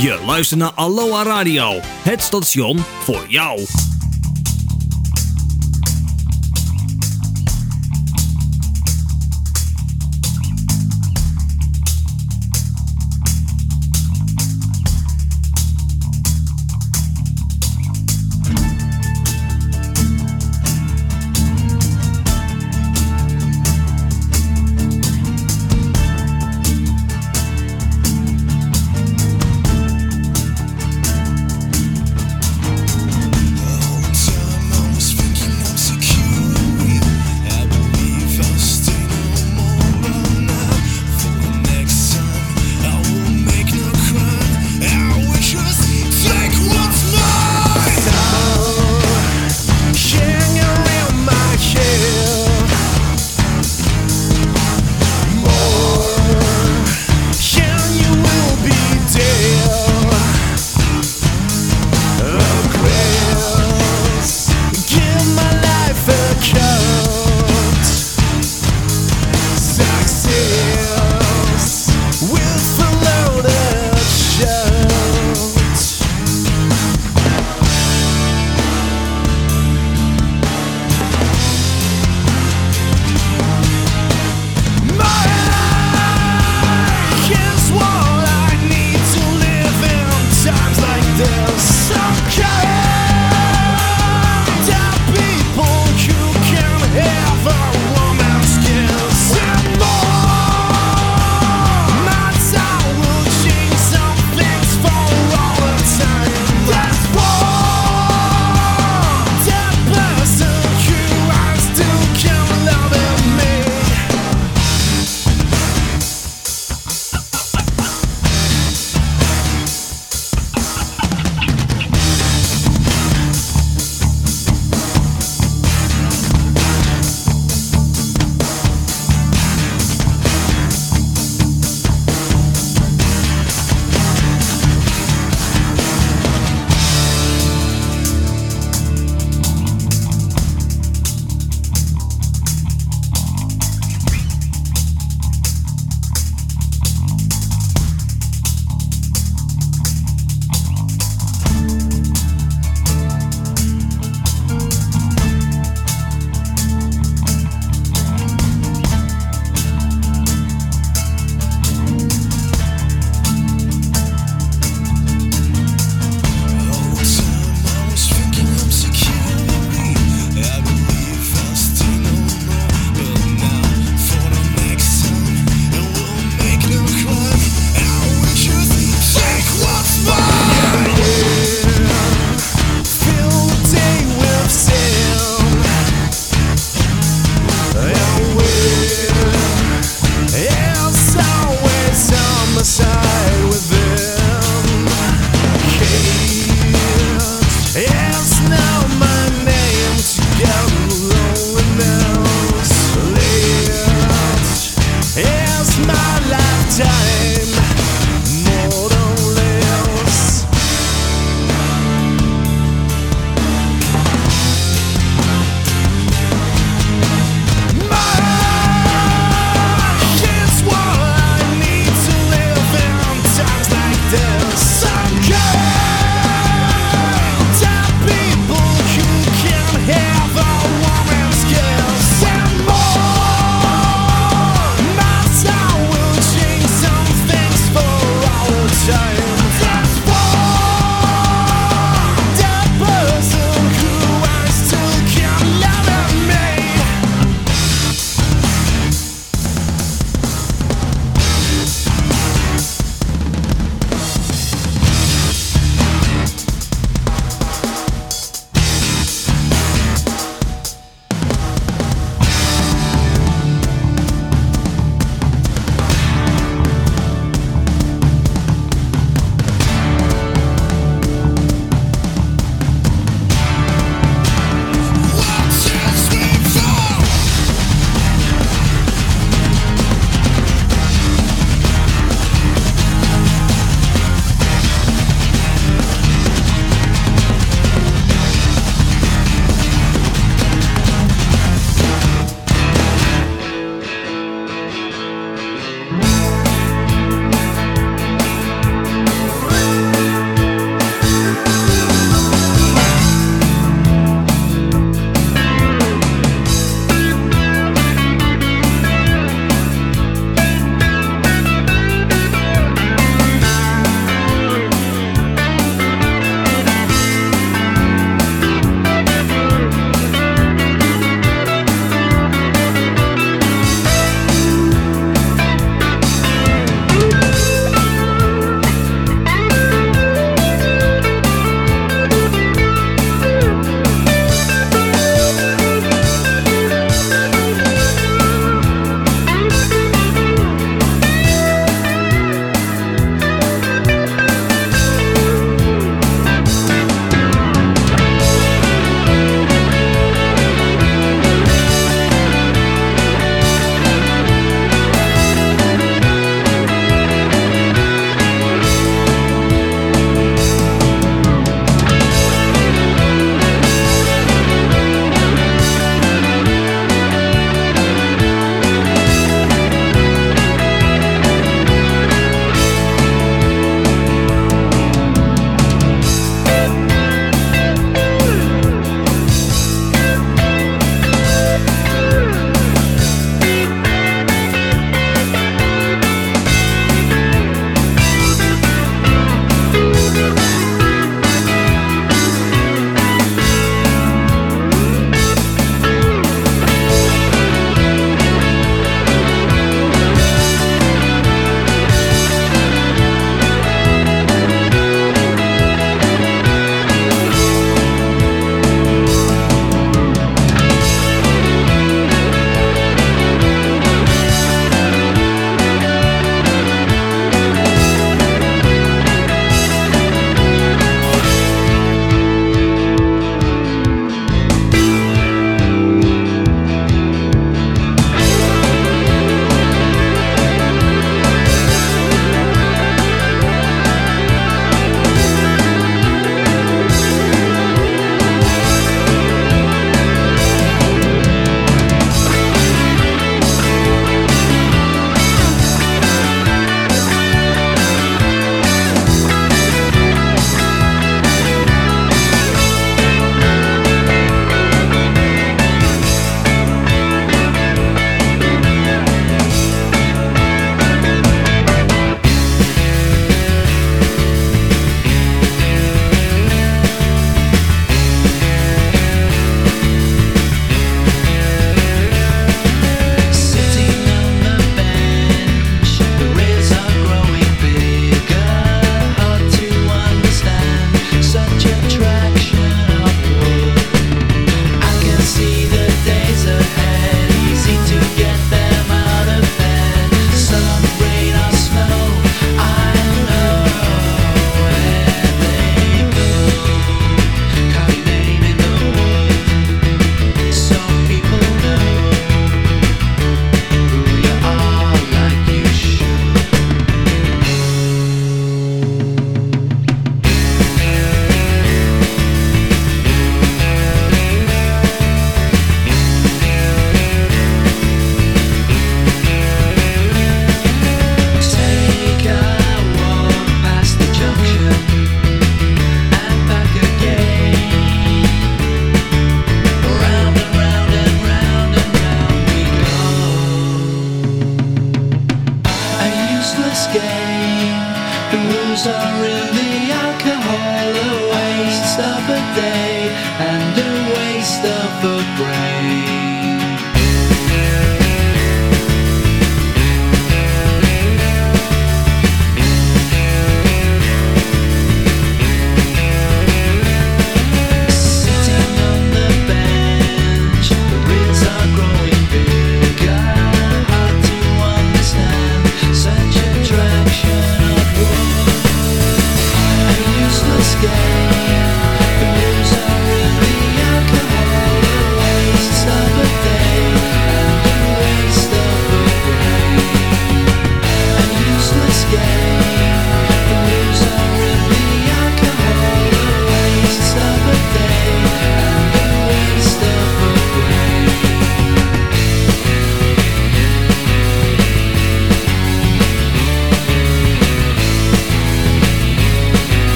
Je luistert naar Aloha Radio, het station voor jou.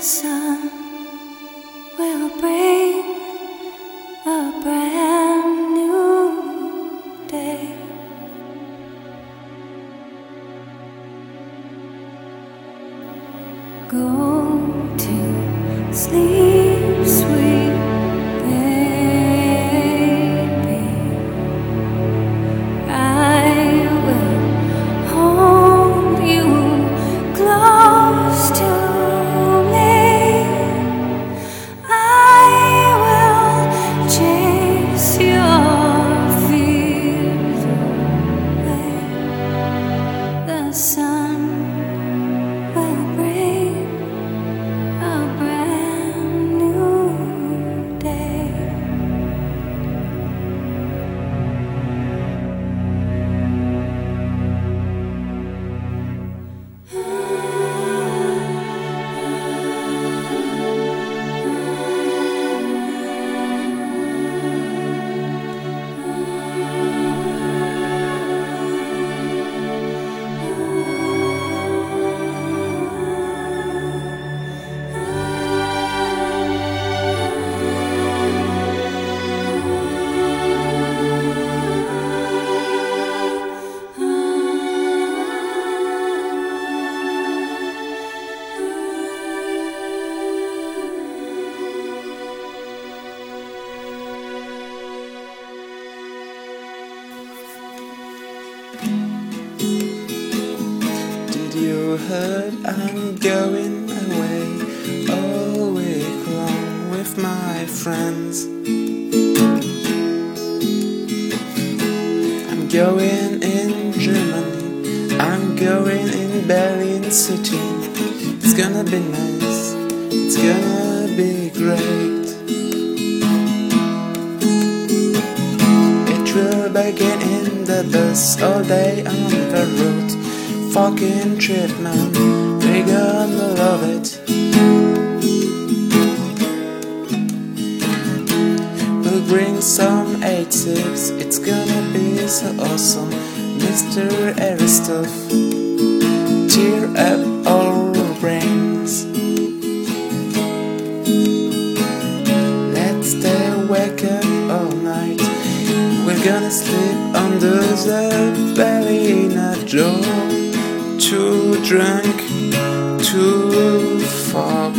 Xa I'm going in Germany, I'm going in Berlin City. It's gonna be nice, it's gonna be great. It will begin in the bus all day on the road. Fucking trip, man, they gonna love it. It's gonna be so awesome, Mr. Aristotle. Cheer up all our brains. Let's stay awake all night. We're gonna sleep under the belly in a jar. Too drunk, too far.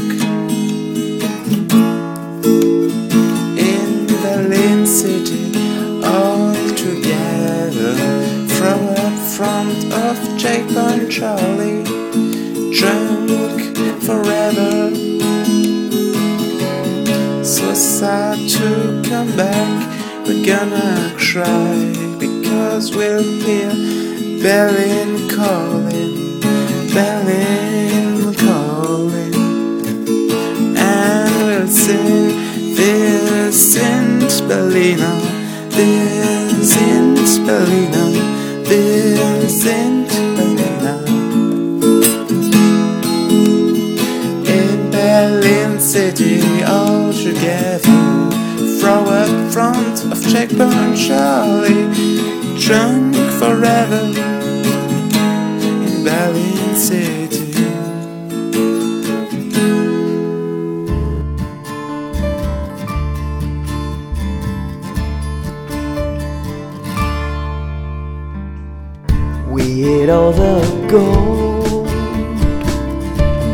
Charlie, drunk forever. So sad to come back, we're gonna cry because we'll here, bearing cold. forever in Berlin City. We hit all the gold.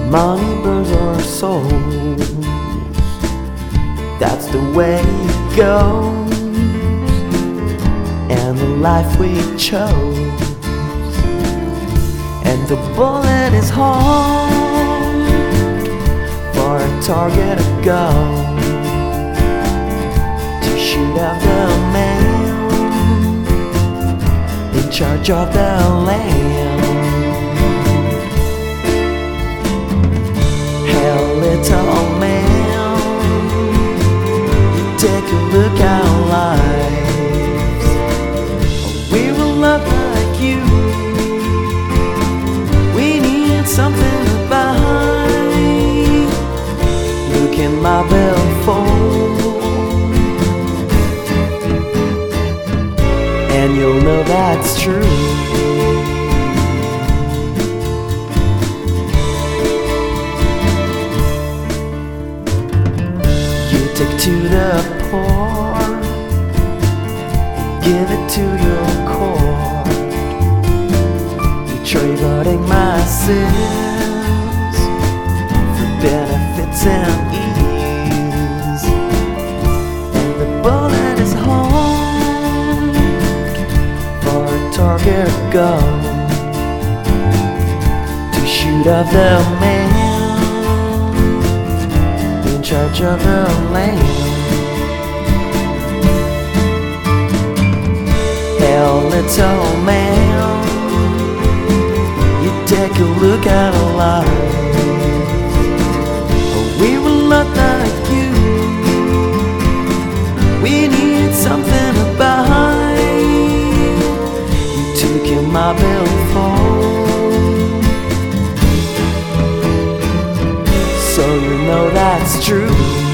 Money burns our souls. That's the way it goes life we chose. And the bullet is home for a target to go to shoot out the man in charge of the land. Hell, little old man, take a look out. something about me. Look in my bell phone, and you'll know that's true. You take to the poor, give it to your core. Trading my sins for benefits and ease. And the bullet is home for a target gun to shoot off the man in charge of the land. Hell, little man, you look at our life. We were not like you. We need something to buy. You took your mobile phone, so you know that's true.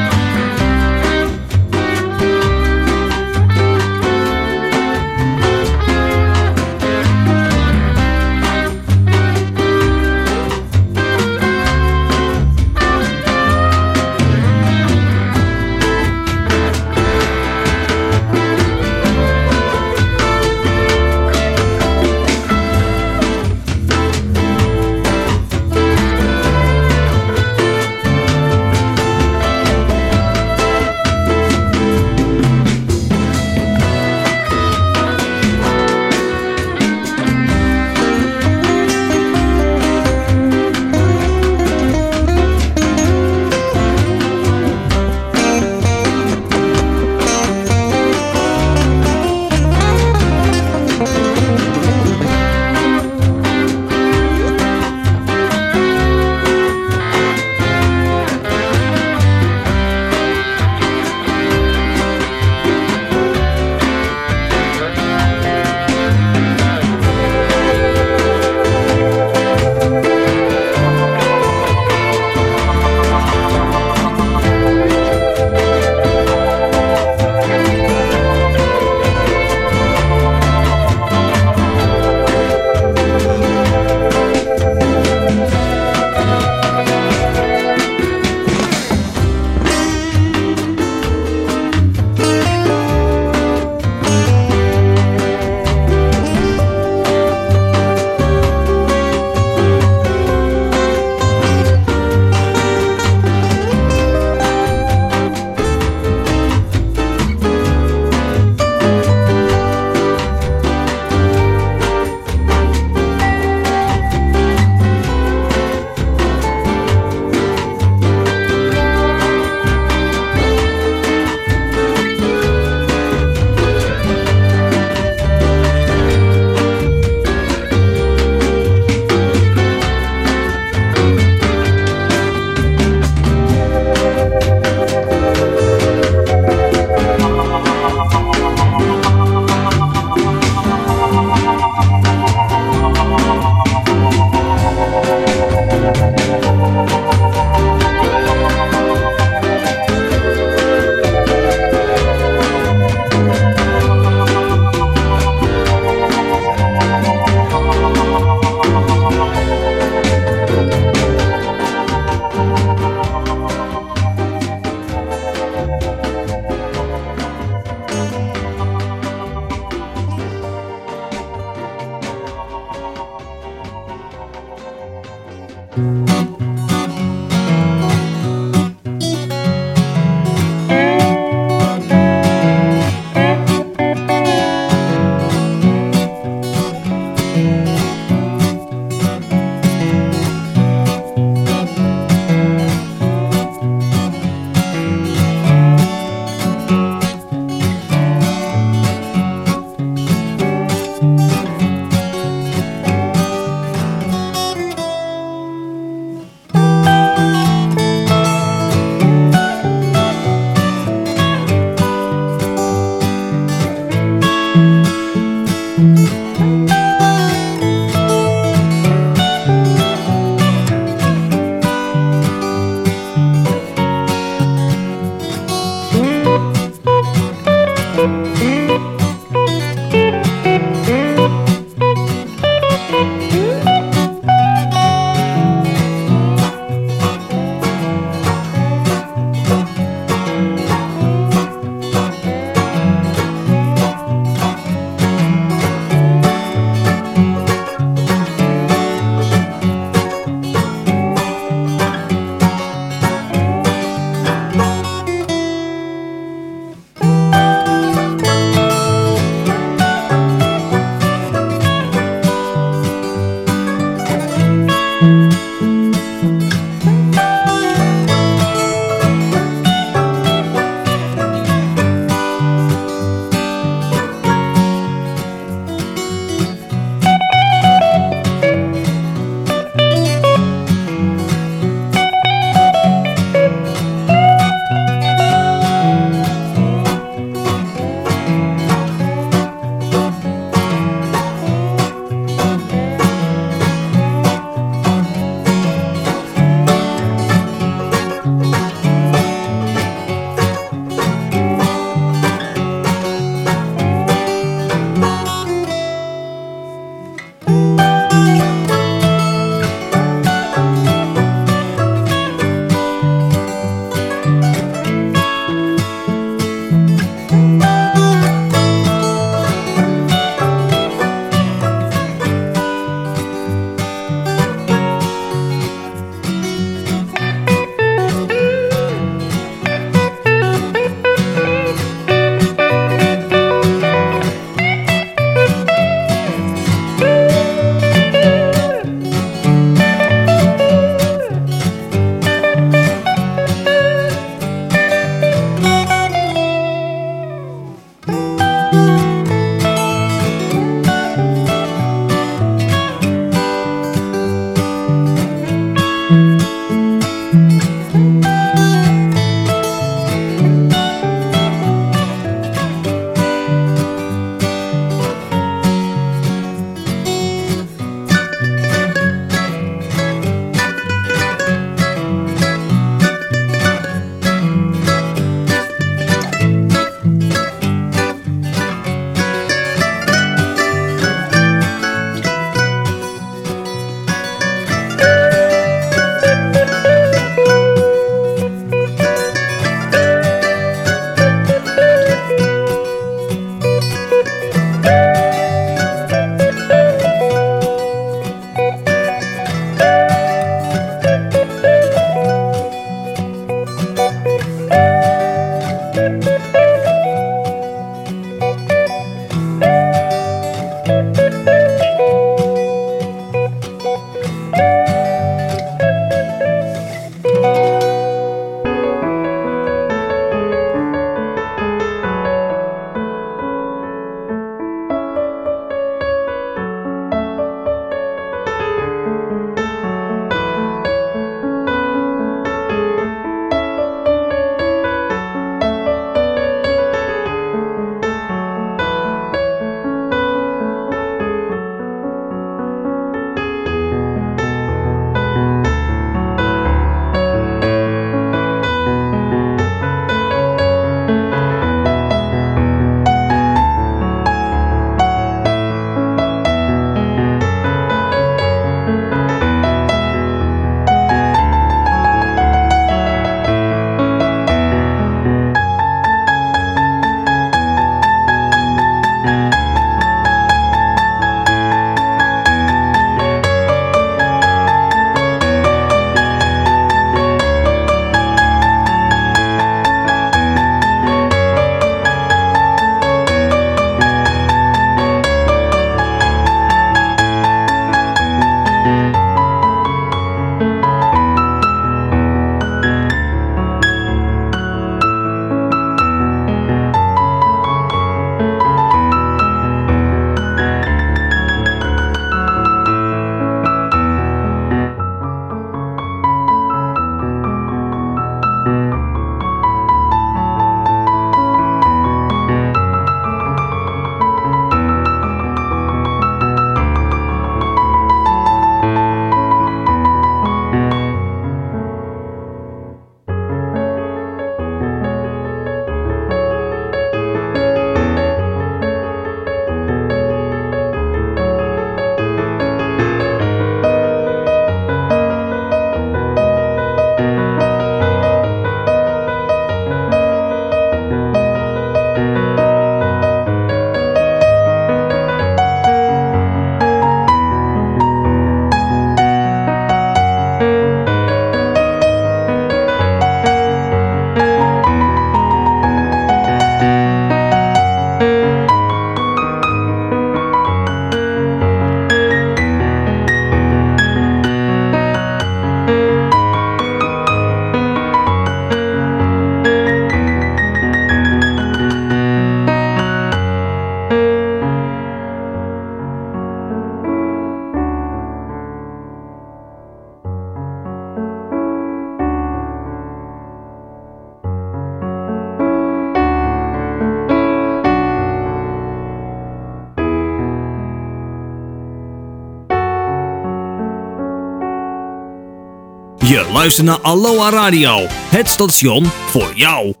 Je luistert naar Aloha Radio, het station voor jou.